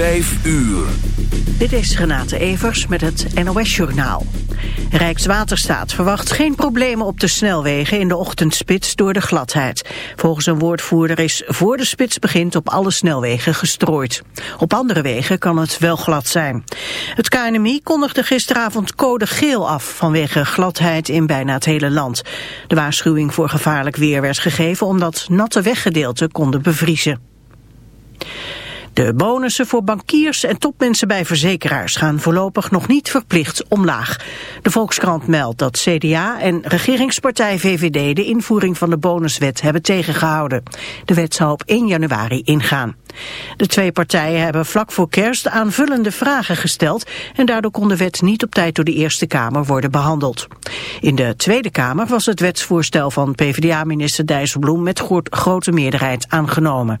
Vijf uur. Dit is Renate Evers met het NOS Journaal. Rijkswaterstaat verwacht geen problemen op de snelwegen in de ochtendspits door de gladheid. Volgens een woordvoerder is voor de spits begint op alle snelwegen gestrooid. Op andere wegen kan het wel glad zijn. Het KNMI kondigde gisteravond code geel af vanwege gladheid in bijna het hele land. De waarschuwing voor gevaarlijk weer werd gegeven omdat natte weggedeelten konden bevriezen. De bonussen voor bankiers en topmensen bij verzekeraars gaan voorlopig nog niet verplicht omlaag. De Volkskrant meldt dat CDA en regeringspartij VVD de invoering van de bonuswet hebben tegengehouden. De wet zou op 1 januari ingaan. De twee partijen hebben vlak voor kerst aanvullende vragen gesteld en daardoor kon de wet niet op tijd door de Eerste Kamer worden behandeld. In de Tweede Kamer was het wetsvoorstel van PvdA-minister Dijsselbloem met grote meerderheid aangenomen.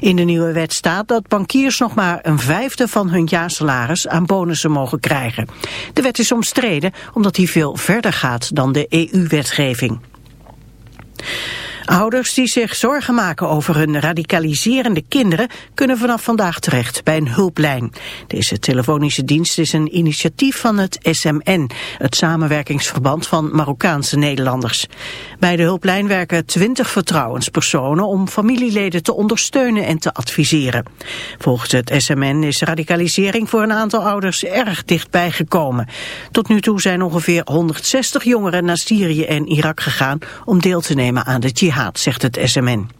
In de nieuwe wet staat dat bankiers nog maar een vijfde van hun jaarsalaris aan bonussen mogen krijgen. De wet is omstreden omdat die veel verder gaat dan de EU-wetgeving. Ouders die zich zorgen maken over hun radicaliserende kinderen kunnen vanaf vandaag terecht bij een hulplijn. Deze telefonische dienst is een initiatief van het SMN, het samenwerkingsverband van Marokkaanse Nederlanders. Bij de hulplijn werken twintig vertrouwenspersonen om familieleden te ondersteunen en te adviseren. Volgens het SMN is radicalisering voor een aantal ouders erg dichtbij gekomen. Tot nu toe zijn ongeveer 160 jongeren naar Syrië en Irak gegaan om deel te nemen aan de jihad zegt het SMN.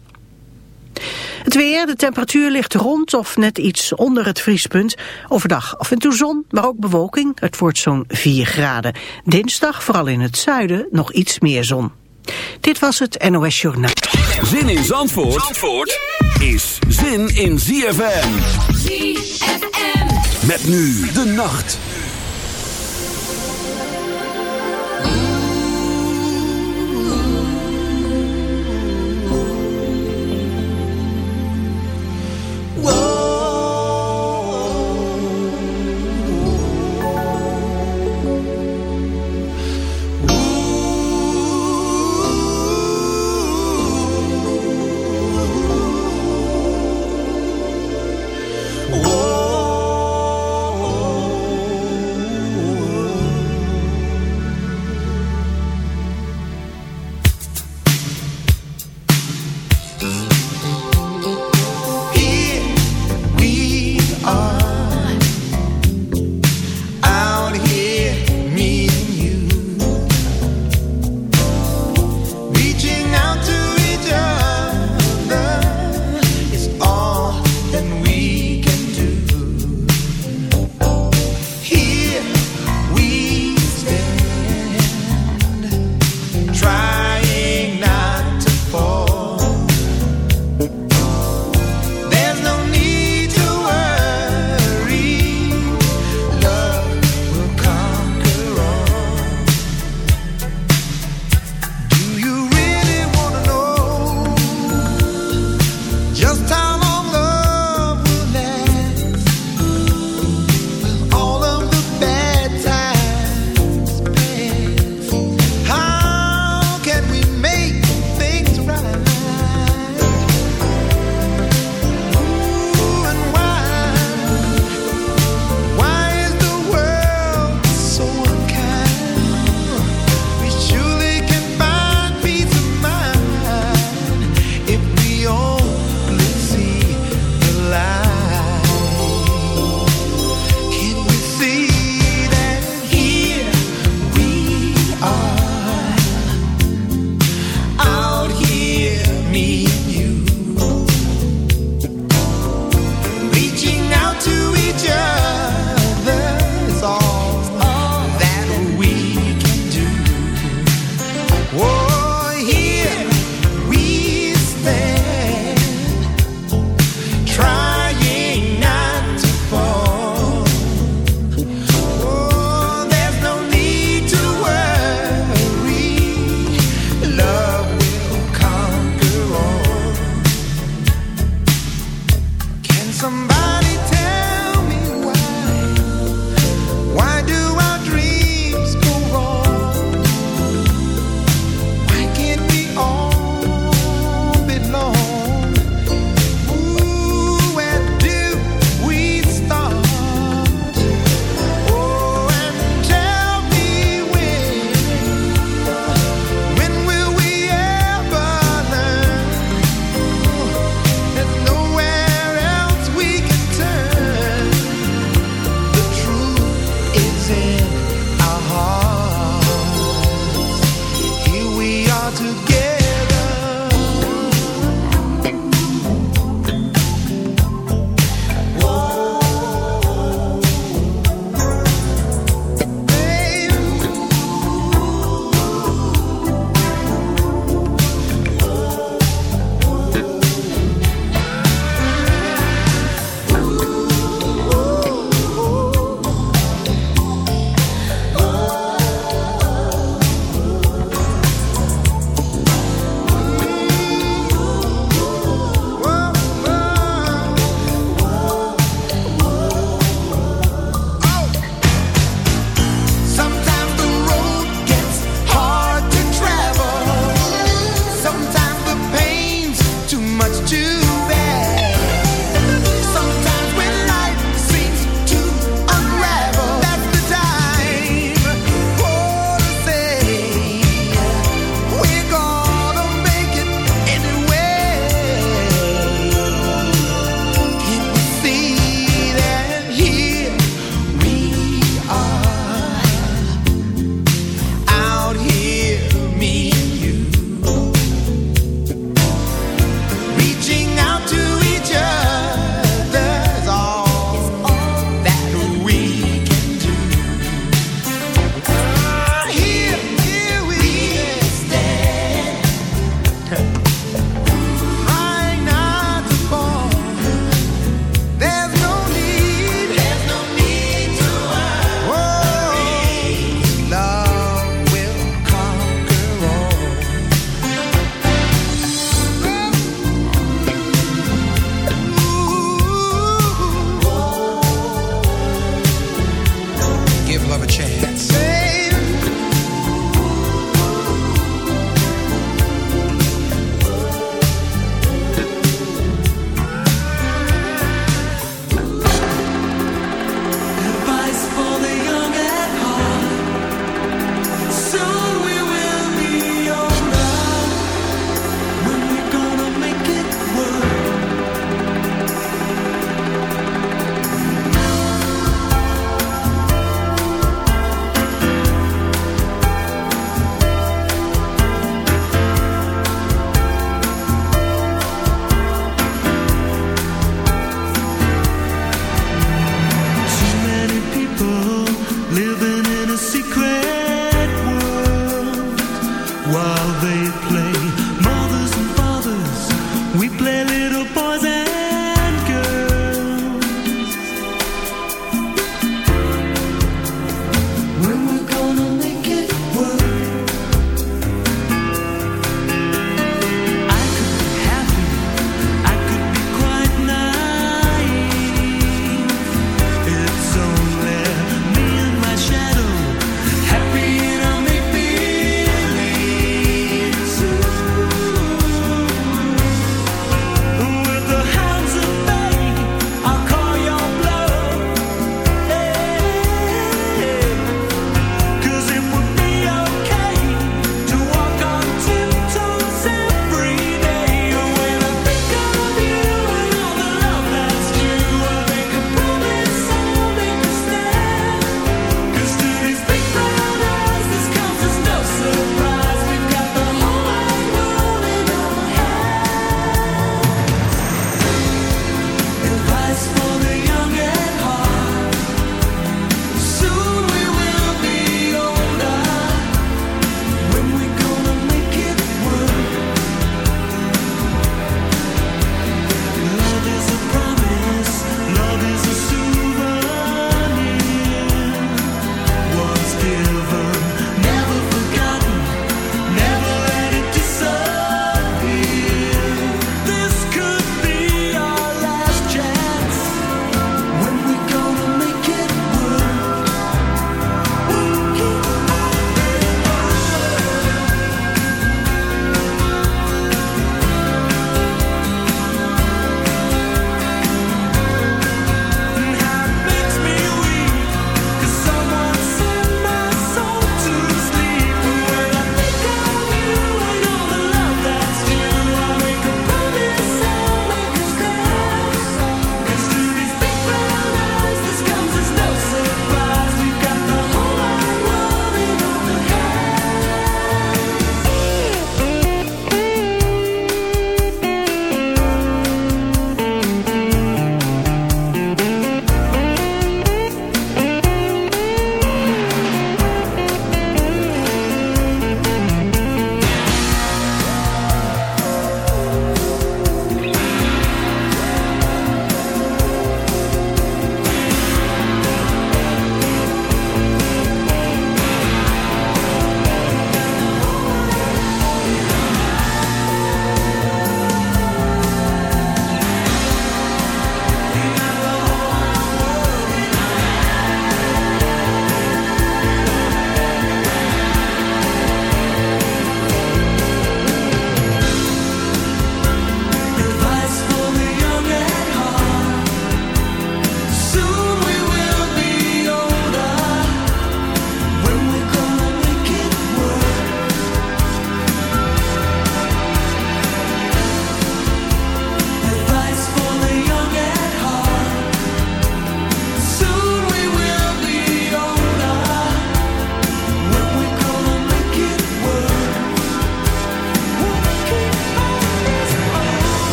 Het weer, de temperatuur ligt rond of net iets onder het vriespunt. Overdag af en toe zon, maar ook bewolking. Het wordt zo'n 4 graden. Dinsdag, vooral in het zuiden, nog iets meer zon. Dit was het NOS Journaal. Zin in Zandvoort, Zandvoort is zin in ZFM. ZFM. Met nu de nacht.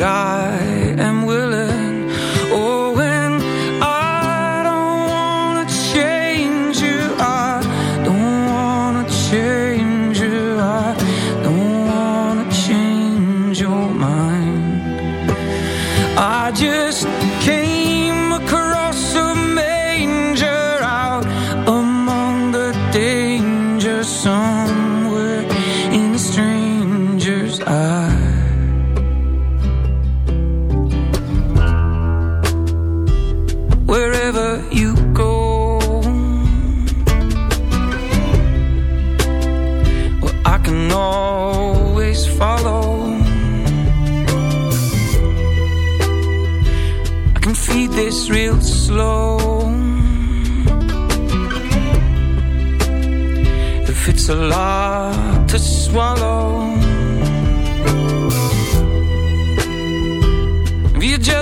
that I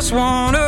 just wanna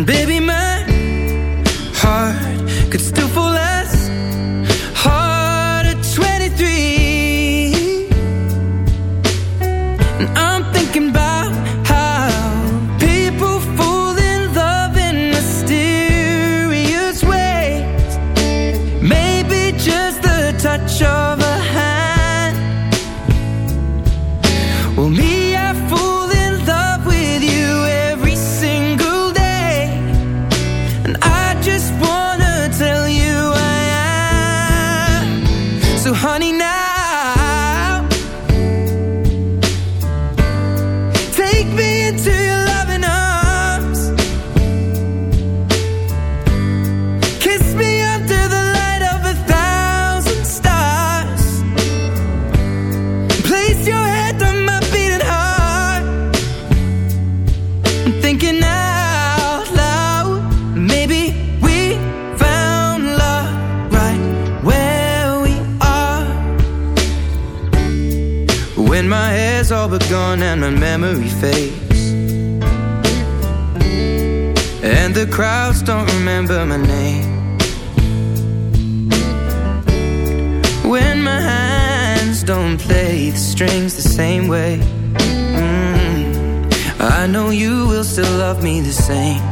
baby, the same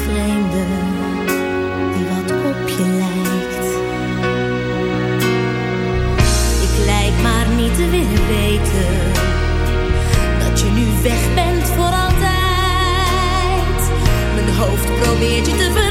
prometed the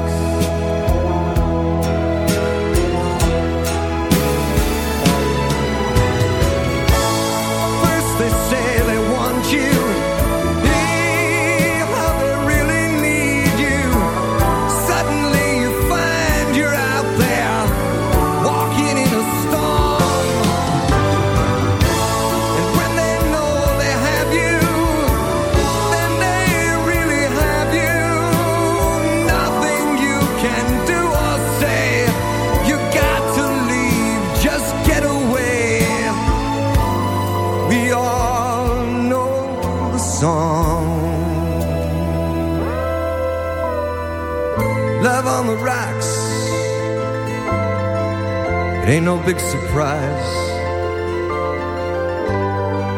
Ain't no big surprise.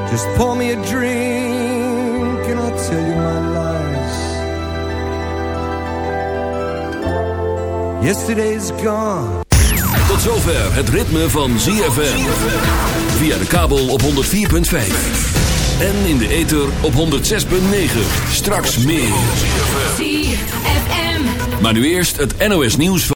Just pour me a drink and I'll tell you my lies. Yesterday's gone. Tot zover het ritme van ZFM. Via de kabel op 104.5. En in de ether op 106.9. Straks meer. Maar nu eerst het NOS nieuws van...